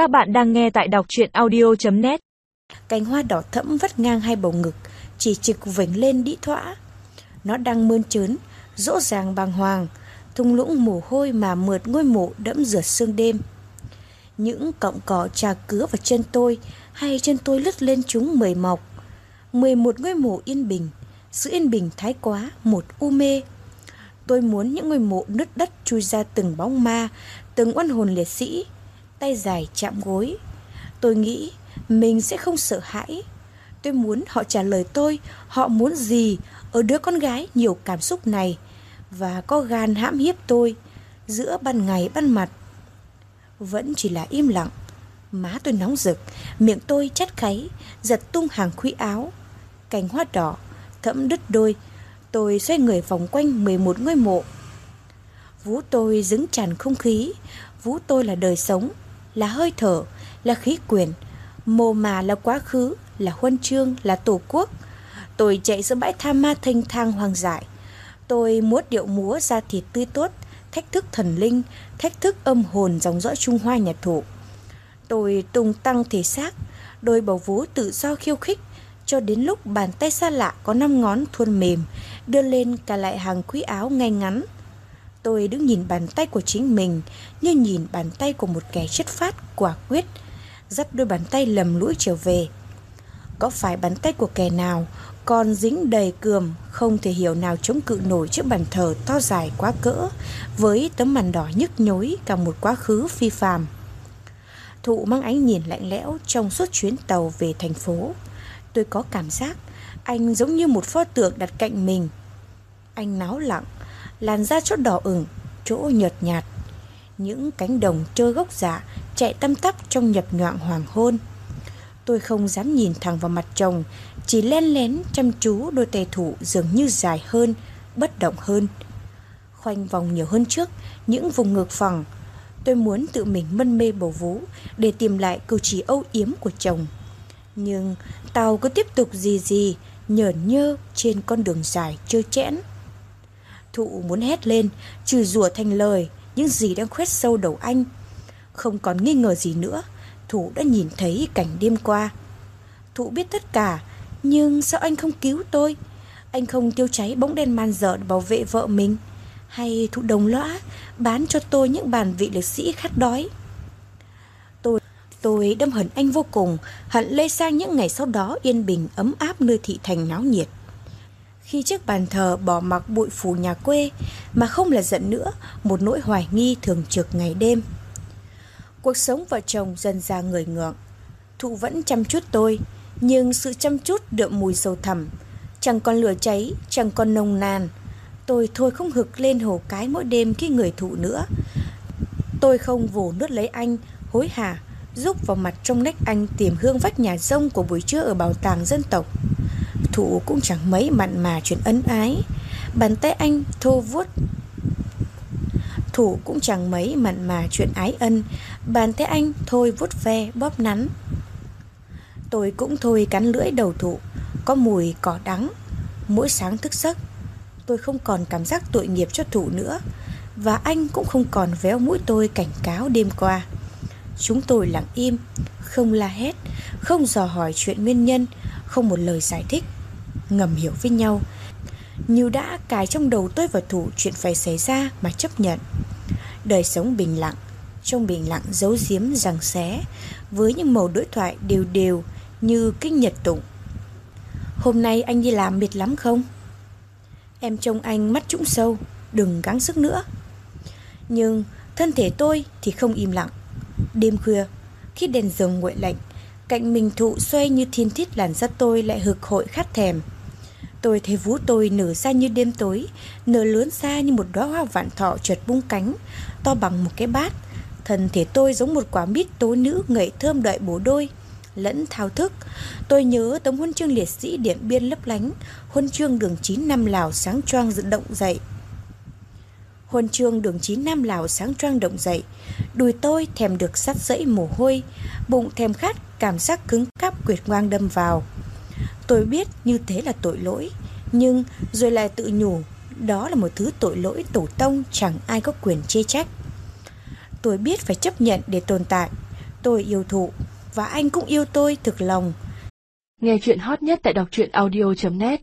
Các bạn đang nghe tại đọc truyện audio.net Cánh hoa đỏ thẫm vắt ngang hai bầu ngực, chỉ trực vểnh lên đĩ thỏa. Nó đang mơn trớn, dỗ dàng bàng hoàng, thung lũng mồ hôi mà mượt ngôi mộ đẫm rượt sương đêm. Những cọng cỏ trà cứa vào chân tôi, hay chân tôi lướt lên chúng mười mọc. Mười một ngôi mộ yên bình, sự yên bình thái quá, một u mê. Tôi muốn những ngôi mộ nứt đất chui ra từng bóng ma, từng oan hồn liệt sĩ, tay dài chạm gối. Tôi nghĩ mình sẽ không sợ hãi. Tôi muốn họ trả lời tôi, họ muốn gì ở đứa con gái nhiều cảm xúc này và có gan hãm hiếp tôi giữa ban ngày ban mặt. Vẫn chỉ là im lặng. Má tôi nóng rực, miệng tôi chát kháy, giật tung hàng khuy áo. Cành hoa đỏ, thẫm đứt đôi. Tôi xoay người vòng quanh 11 ngôi mộ. Vú tôi dứng tràn không khí, vú tôi là đời sống, là hơi thở, là khí quyển, mồ mà là quá khứ, là huân chương, là tổ quốc. Tôi chạy giữa bãi tha ma thanh thang hoang dại. Tôi múa điệu múa ra thịt tươi tốt, thách thức thần linh, thách thức âm hồn dòng dõi Trung Hoa nhật thụ. Tôi tung tăng thể xác, đôi bầu vú tự do khiêu khích, cho đến lúc bàn tay xa lạ có năm ngón thuôn mềm, đưa lên cả lại hàng quý áo ngay ngắn. Tôi đứng nhìn bàn tay của chính mình như nhìn bàn tay của một kẻ chất phát, quả quyết, dắt đôi bàn tay lầm lũi trở về. Có phải bàn tay của kẻ nào còn dính đầy cườm không thể hiểu nào chống cự nổi trước bàn thờ to dài quá cỡ với tấm màn đỏ nhức nhối cả một quá khứ phi phàm. Thụ mang ánh nhìn lạnh lẽo trong suốt chuyến tàu về thành phố. Tôi có cảm giác anh giống như một pho tượng đặt cạnh mình. Anh náo lặng, làn da chỗ đỏ ửng, chỗ nhợt nhạt. Những cánh đồng trơ gốc dạ chạy tăm tắp trong nhập nhoạng hoàng hôn. Tôi không dám nhìn thẳng vào mặt chồng, chỉ len lén chăm chú đôi tay thủ dường như dài hơn, bất động hơn. Khoanh vòng nhiều hơn trước, những vùng ngực phẳng. Tôi muốn tự mình mân mê bầu vú để tìm lại cử chỉ âu yếm của chồng. Nhưng tàu cứ tiếp tục gì gì, nhởn nhơ trên con đường dài trơ chẽn. Thụ muốn hét lên, trừ rủa thành lời, những gì đang khuét sâu đầu anh. Không còn nghi ngờ gì nữa, Thụ đã nhìn thấy cảnh đêm qua. Thụ biết tất cả, nhưng sao anh không cứu tôi? Anh không tiêu cháy bóng đen man dở để bảo vệ vợ mình? Hay thụ đồng lõa bán cho tôi những bàn vị liệt sĩ khát đói? Tôi tôi đâm hận anh vô cùng, hận lây sang những ngày sau đó yên bình ấm áp nơi thị thành náo nhiệt khi chiếc bàn thờ bỏ mặc bụi phủ nhà quê, mà không là giận nữa, một nỗi hoài nghi thường trực ngày đêm. Cuộc sống vợ chồng dần ra người ngượng. Thụ vẫn chăm chút tôi, nhưng sự chăm chút đượm mùi sâu thẳm. Chẳng còn lửa cháy, chẳng còn nồng nàn. Tôi thôi không hực lên hồ cái mỗi đêm khi người thụ nữa. Tôi không vồ nước lấy anh, hối hả giúp vào mặt trong nách anh tìm hương vách nhà rông của buổi trưa ở bảo tàng dân tộc. Thụ cũng chẳng mấy mặn mà chuyện ân ái. Bàn tay anh thô vuốt Thủ cũng chẳng mấy mặn mà chuyện ái ân. Bàn tay anh thôi vuốt ve, bóp nắn. Tôi cũng thôi cắn lưỡi đầu thụ, Có mùi cỏ đắng. Mỗi sáng thức giấc, Tôi không còn cảm giác tội nghiệp cho thủ nữa. Và anh cũng không còn véo mũi tôi cảnh cáo đêm qua. Chúng tôi lặng im, Không la hét, Không dò hỏi chuyện nguyên nhân, Không một lời giải thích ngầm hiểu với nhau. Như đã cài trong đầu tôi và thủ, chuyện phải xảy ra mà chấp nhận. Đời sống bình lặng, trong bình lặng giấu giếm rằng xé, với những màu đối thoại đều đều như kinh nhật tụng. Hôm nay anh đi làm mệt lắm không? Em trông anh mắt trũng sâu, đừng gắng sức nữa. Nhưng thân thể tôi thì không im lặng. Đêm khuya, khi đèn giường nguội lạnh, cạnh mình thụ xoay như thiên thiết làn da tôi lại hực hội khát thèm. Tôi thấy vú tôi nở ra như đêm tối, nở lớn ra như một đóa hoa vạn thọ chợt bung cánh, to bằng một cái bát. Thân thể tôi giống một quả mít tố nữ ngậy thơm đợi bổ đôi, lẫn thao thức. Tôi nhớ tấm huân chương liệt sĩ Điện Biên lấp lánh, huân chương đường 9 năm Lào sáng choang dựng động dậy. Huân chương đường 9 năm Lào sáng choang động dậy, đùi tôi thèm được sắt dẫy mồ hôi, bụng thèm khát cảm giác cứng cáp quyệt ngoang đâm vào. Tôi biết như thế là tội lỗi, nhưng rồi lại tự nhủ, đó là một thứ tội lỗi tổ tông chẳng ai có quyền chê trách. Tôi biết phải chấp nhận để tồn tại. Tôi yêu thụ và anh cũng yêu tôi thực lòng. Nghe chuyện hot nhất tại đọc truyện audio.net